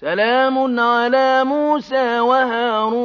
سَلَامٌ عَلَىٰ مُوسَىٰ وَهَارُونَ.